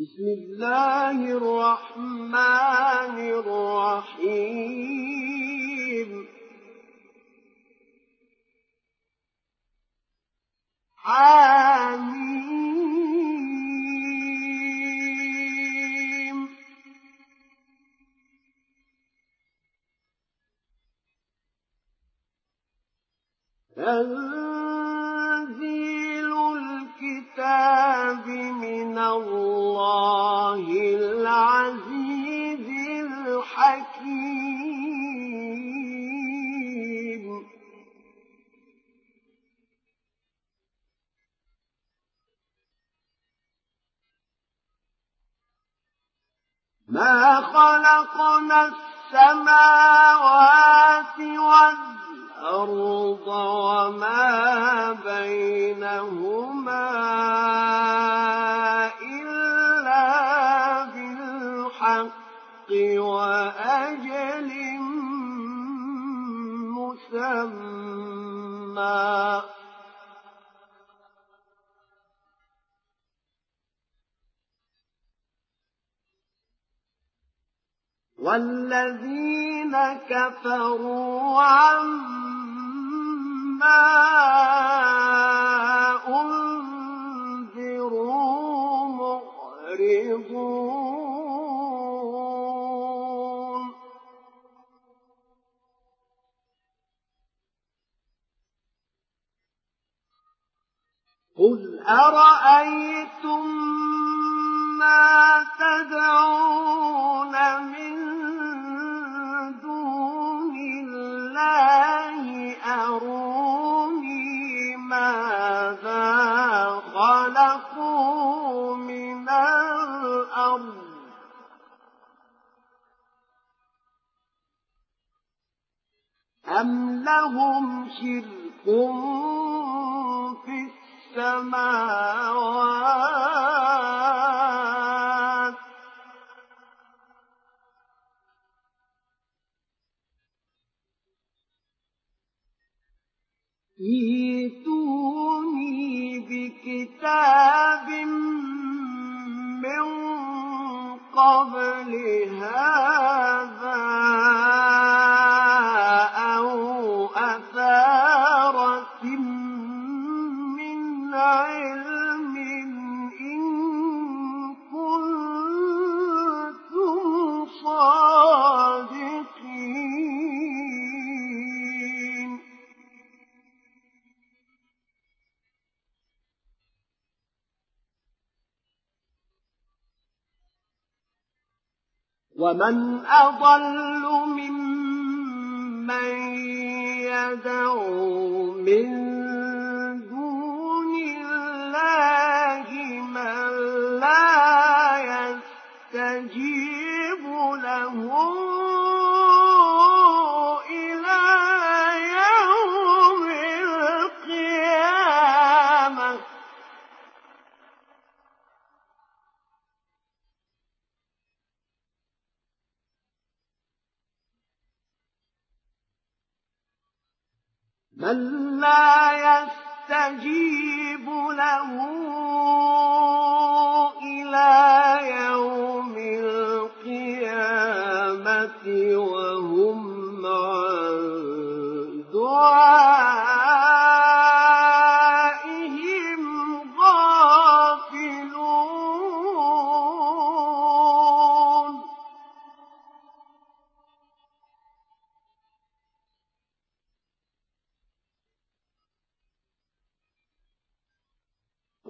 بسم الله الرحمن الرحيم. حميم. تنزيل الكتاب من الله. ما خلقنا السماوات والأرض وما بينهما إلا بالحق وأجل مسمى والذين كفروا عما أنذروا معرضون قل أرأيتم أم لهم شرك في السماوات ائتوني بكتاب من قبل هذا. ومن أضل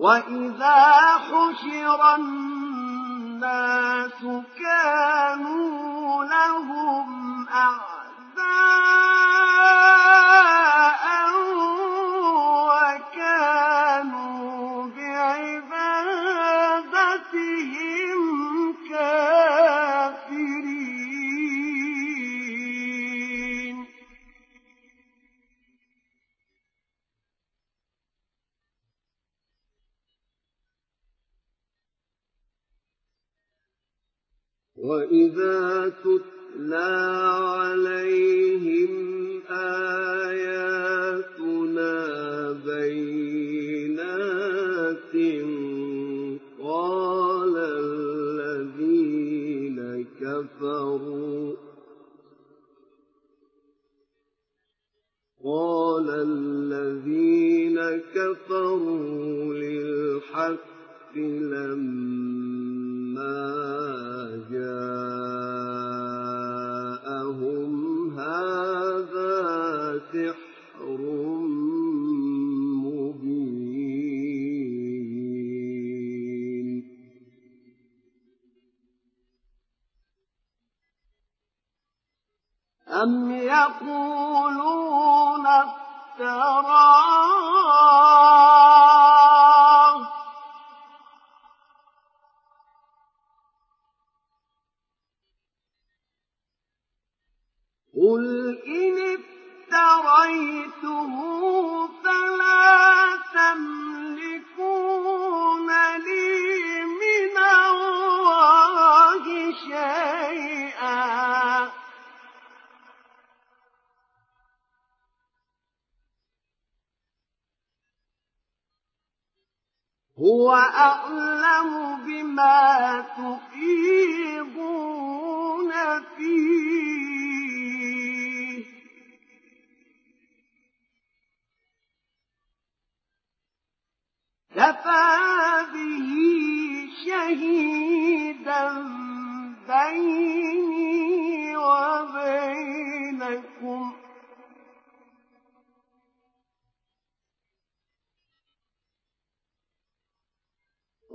وإذا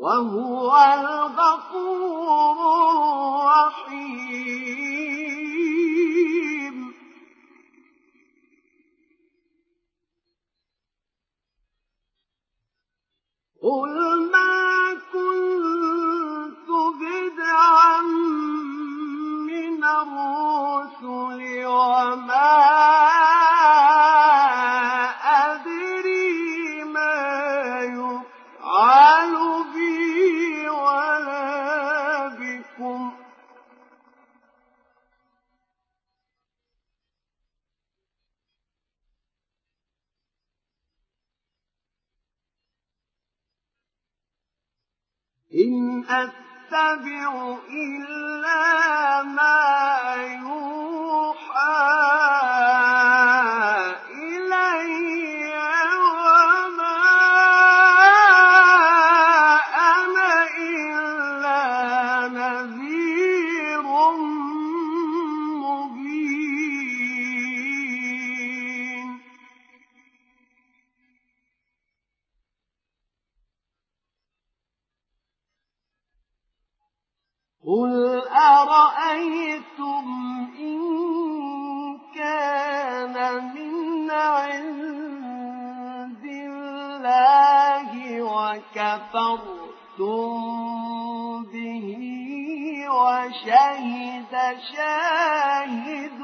وهو الغفور الرحيم. قل ما كنت بدعا من الرسل وما قل أرأيتم إن كان من عند الله وكفرتم به وشهد شاهد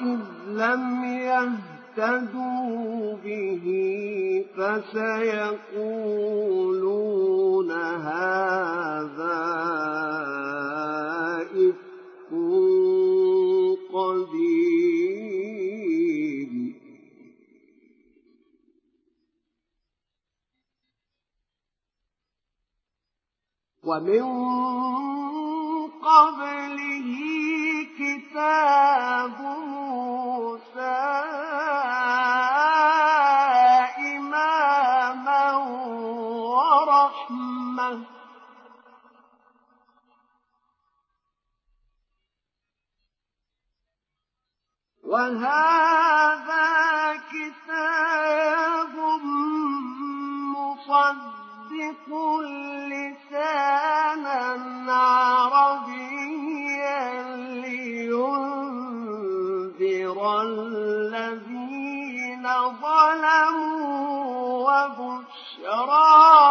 وإن لم يهتدوا به فسيقول ظلموا وبشرى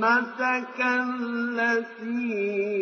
نعمتك التي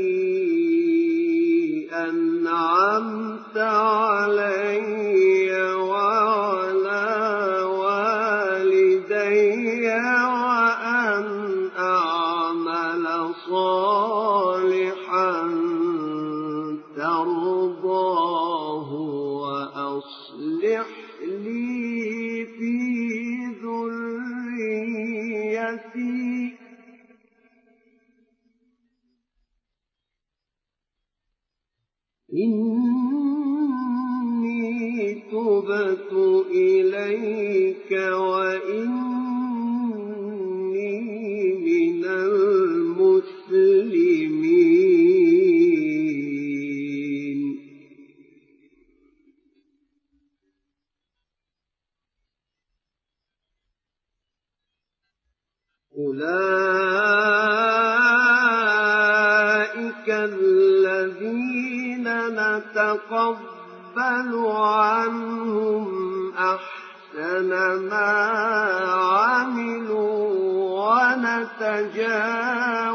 ونتجاوز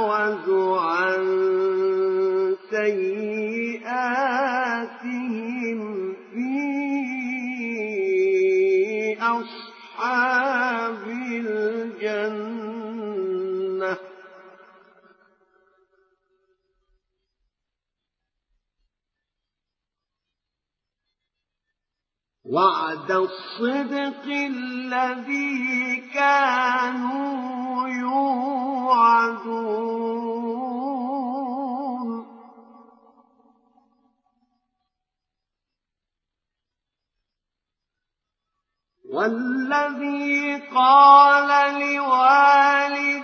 عن سيئاتهم وعد الصدق الذي كانوا يوعدون. والذي قال لوالديه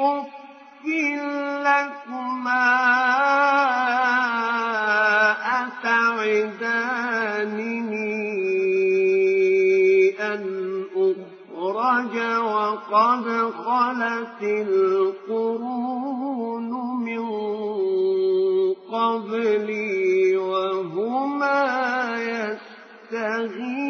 أف لكما أتعدانني أن أخرج وقد خلت القرون من قبلي وهما يستغيثان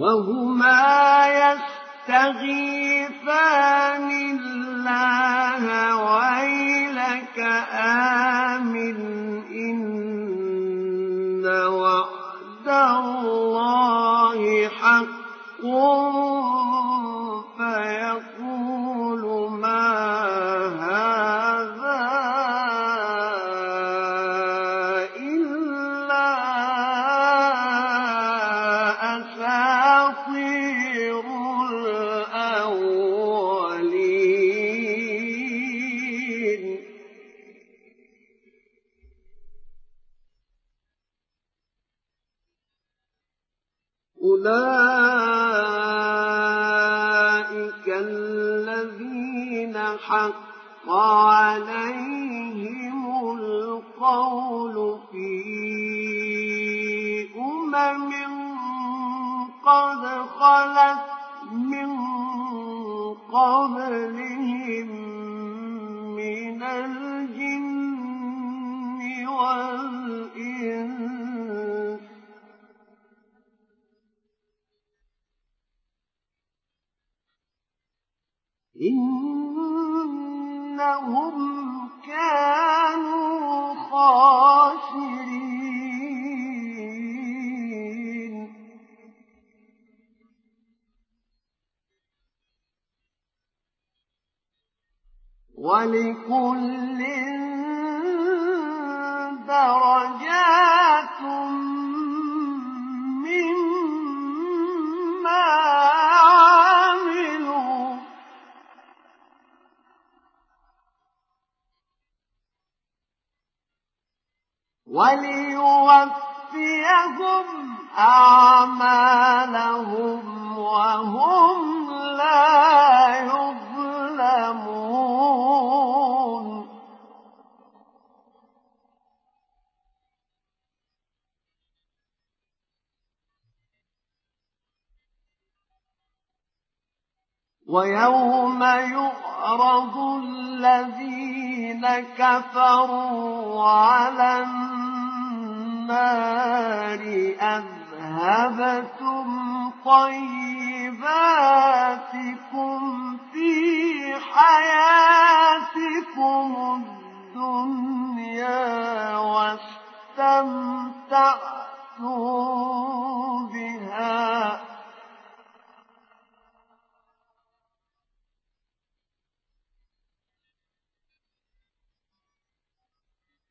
وهما يستغيثان الله ويلك آمن إن وعد الله حق خلت من قبلهم ولكل طيباتكم في حياتكم الدنيا واستمتعتم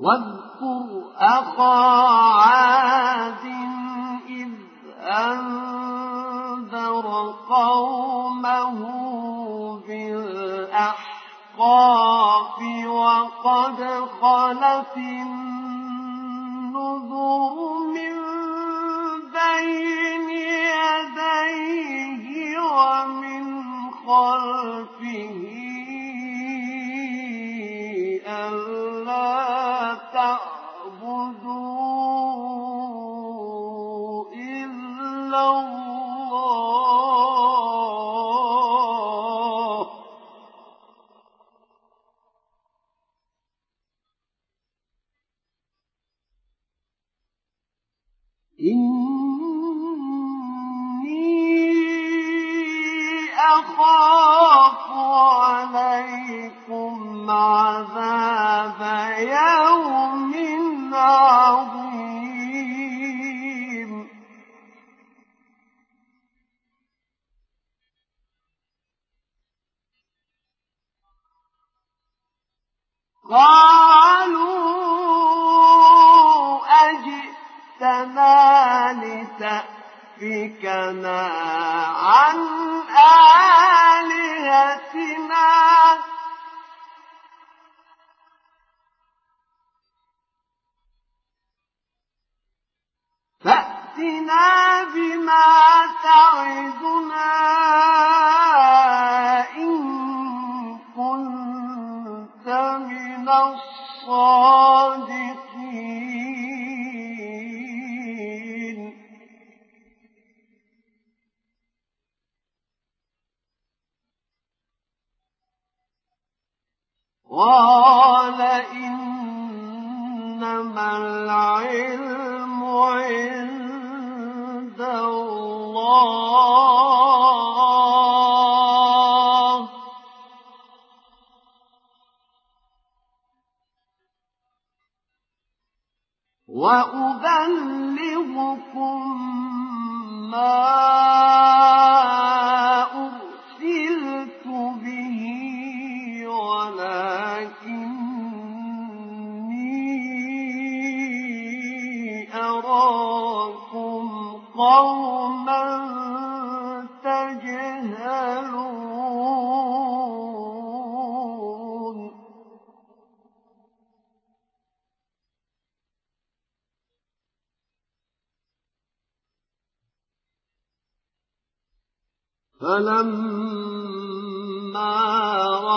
واذكر أخا عاد إذ أنذر قومه بالأحقاف وقد خلت النذر من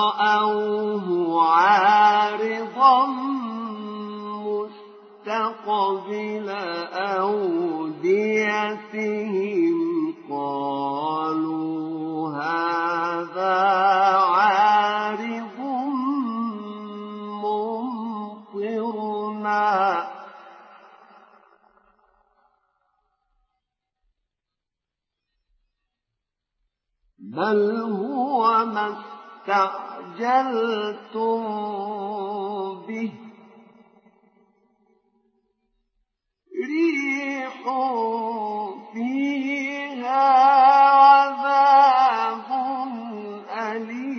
رأوه عارضا قبل أوديتهم قالوا هذا عارض ممطرنا. بل هو ما استعجلتم به. ريح فيها عذاب أليم.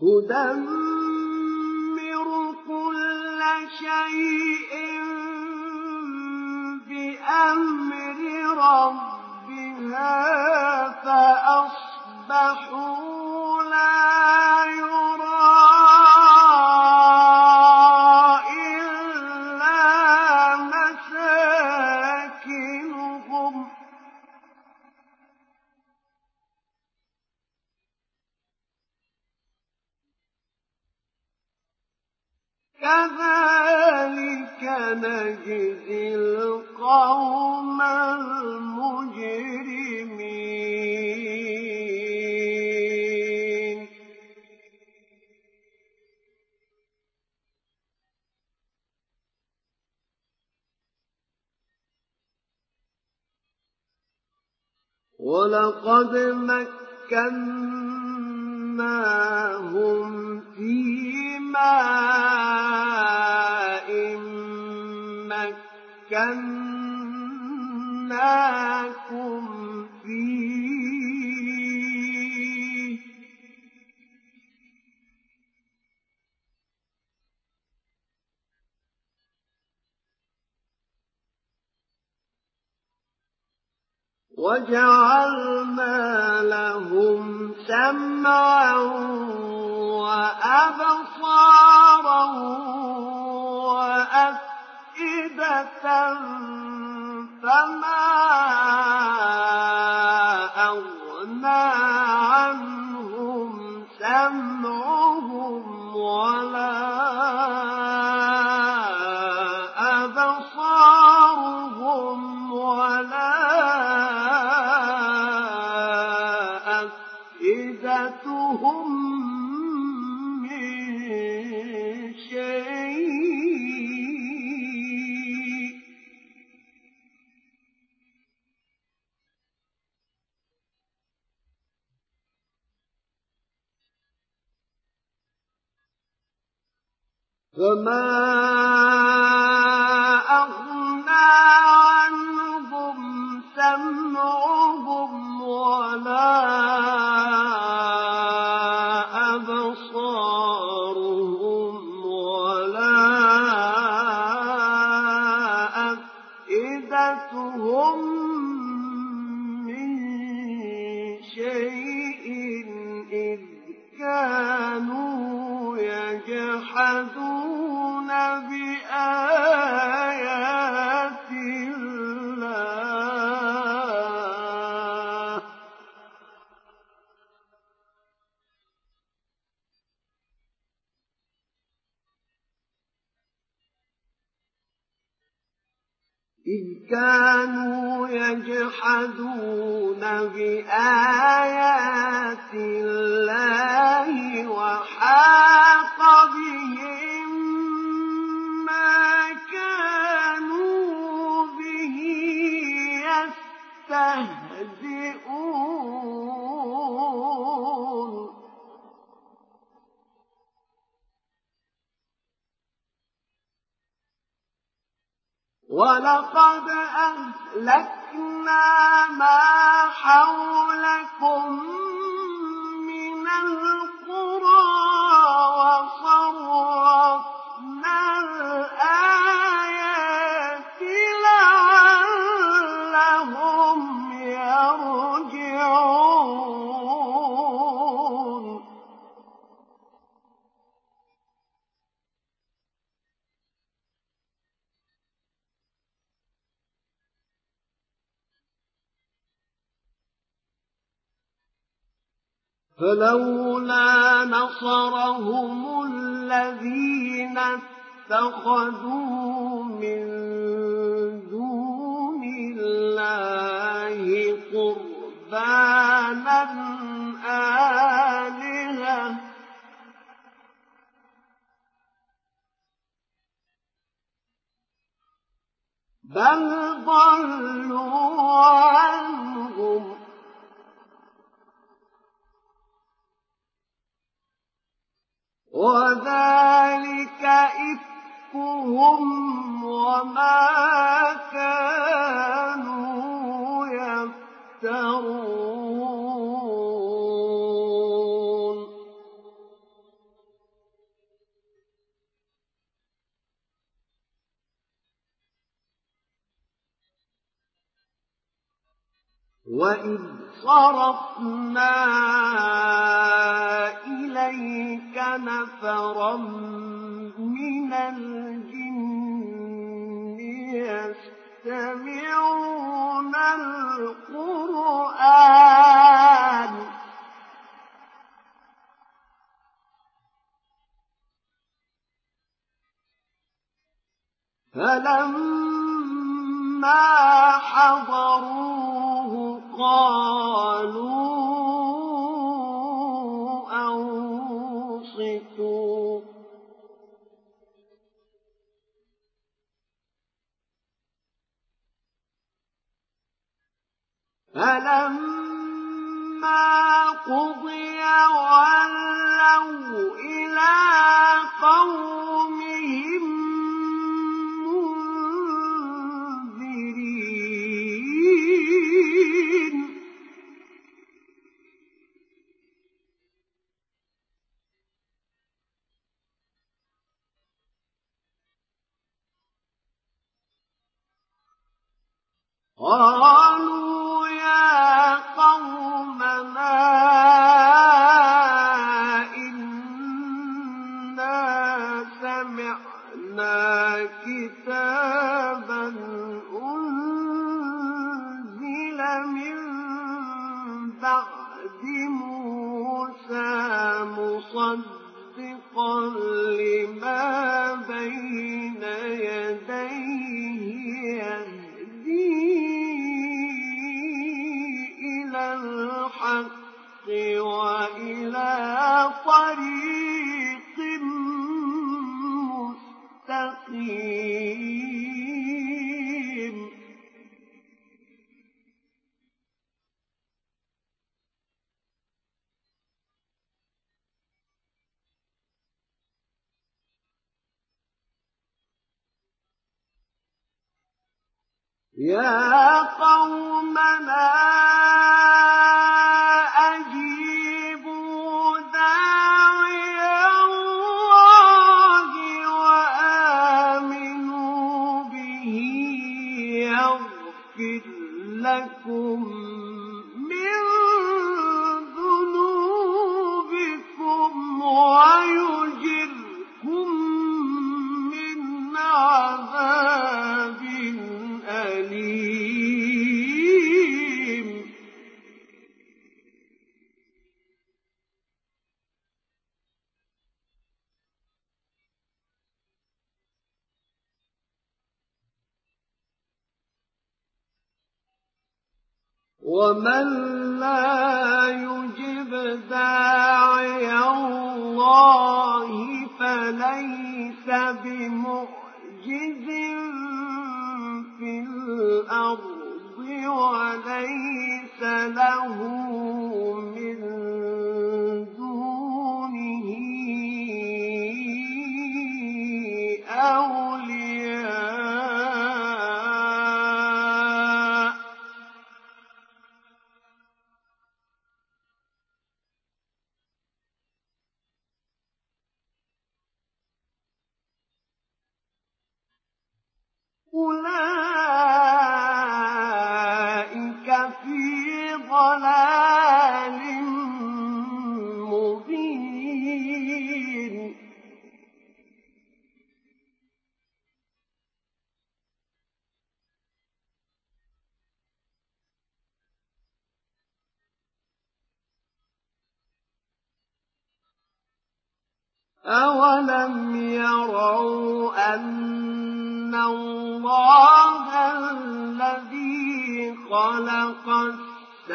تدمر كل شيء بأمر ربها فأصبح فأصبحوا لا يرى إلا مساكنهم. كذلك نجزي القوم المجرمين. ولقد مكناهم في ماء مكناكم فيه. وجعلنا لهم سمعا وأبصارا وأفئدة فما أغنى عنهم سمعهم إذ كانوا يجحدون بآيات الله وحاق بهم ولقد أهلكنا ما حولكم من القرى وصرفنا فلولا نصرهم الذين اتخذوا من دون الله عرفنا فلما الرحيم. يا قومنا الأرض وليس له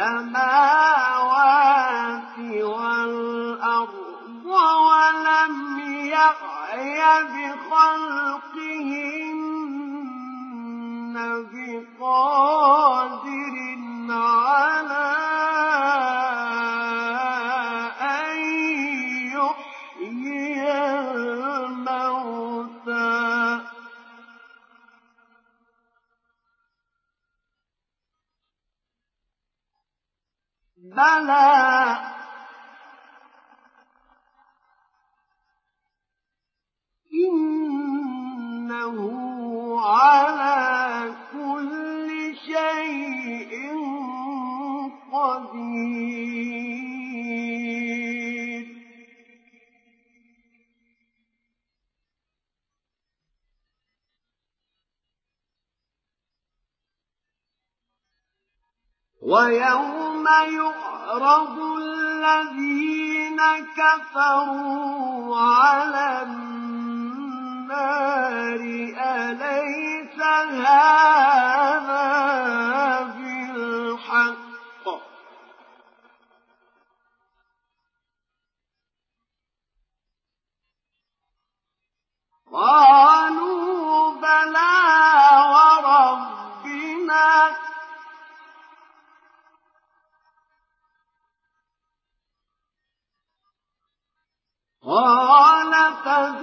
السماوات والأرض ولم يعي بخلقهن ويوم يعرض الذين كفروا قال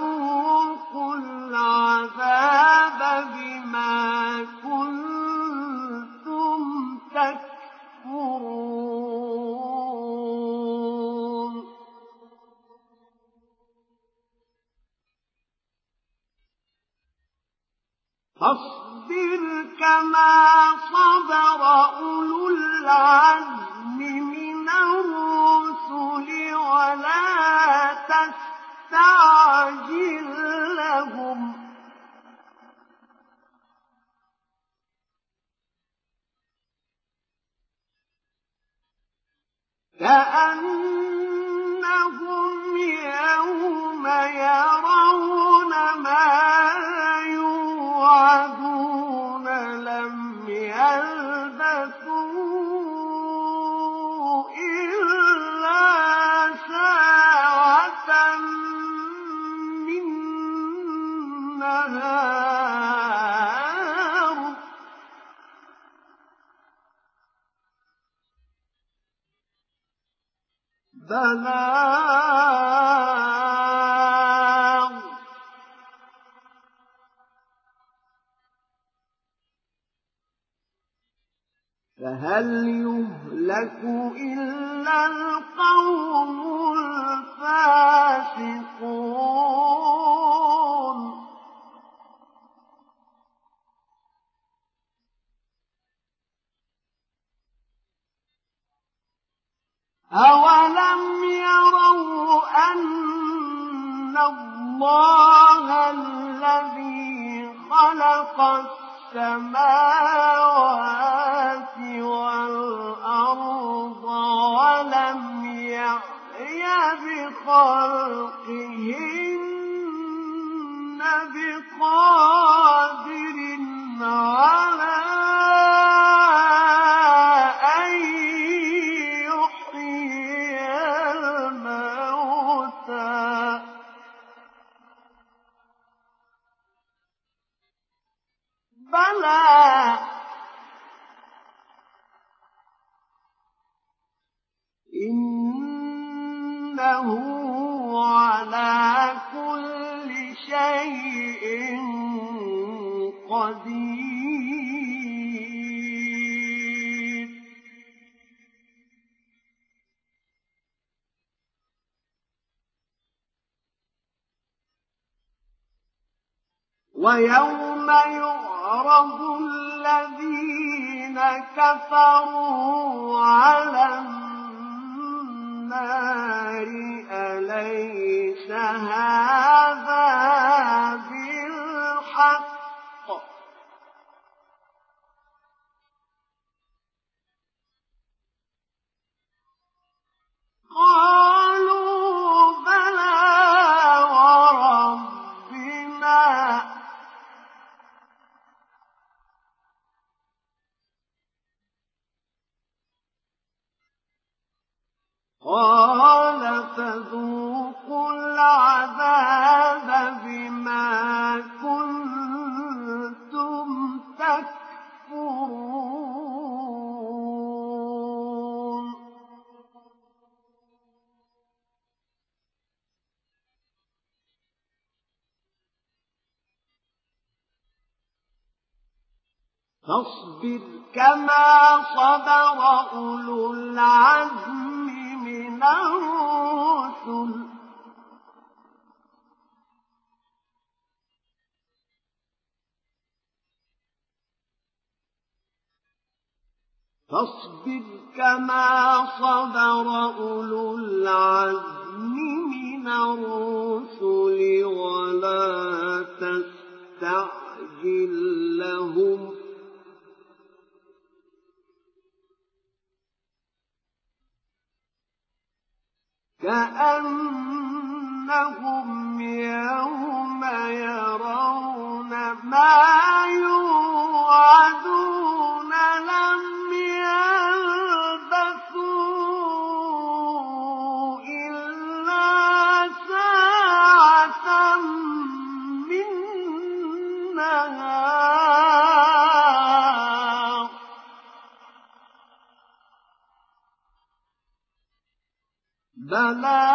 فهل يهلك إلا القوم الفاسقون؟ أولم يروا أن الله الذي خلق السماوات والأرض ولم يعي بخلقهن بقادر على إنه على كل شيء قدير. ويوم يعرض الذين كفروا على النار أليس هذا بالحق؟ قالوا بلى قال فذوقوا العذاب بما كنتم تكفرون. فاصبر كما صبر أولو العزم الرسل فاصبر كما صبر أولو العزم من الرسل ولا تستعجل لهم كأنهم يوم يرون ما يوعدون. Love.